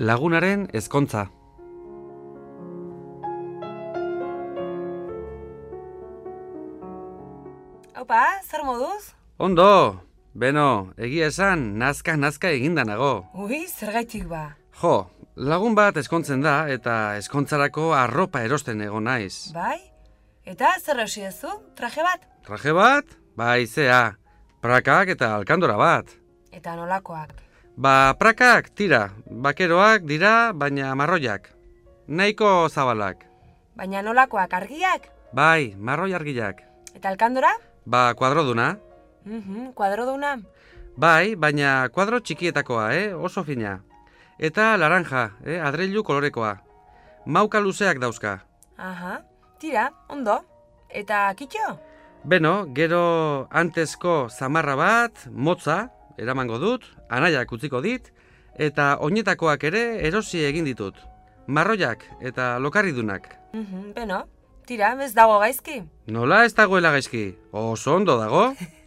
Lagunaren ezkontza. Opa, zer moduz? Ondo, beno, egia esan, nazka nazka eginda nago. Ui, zergaitik ba. Jo, lagun bat eskontzen da eta eskontzarako arropa erosten egon naiz. Bai? Eta zer hausi duzu? Traje bat? Traje bat? Bai, zea, prakak eta alkandora bat. Eta nolakoak? Ba, prakak, tira, bakeroak dira, baina marroiak. Nahiko zabalak. Baina nolakoak argiak? Bai, marroi argiak. Eta alkandora? Ba, kuadroduna. Mhm, kuadroduna. Bai, baina kuadro txikietakoa, eh? oso fina. Eta laranja, eh? adreilu kolorekoa. Mauka luzeak dauzka. Aha, tira, ondo. Eta kitxo? Beno, gero antesko zamarra bat, motza, eramango dut, anaiak utziko dit, eta oinetakoak ere erosi egin ditut. Marroiak eta lokarridunak. Mhm, beno, tira, ez dago gaizki. Nola ez dagoela gaizki? Oso ondo dago?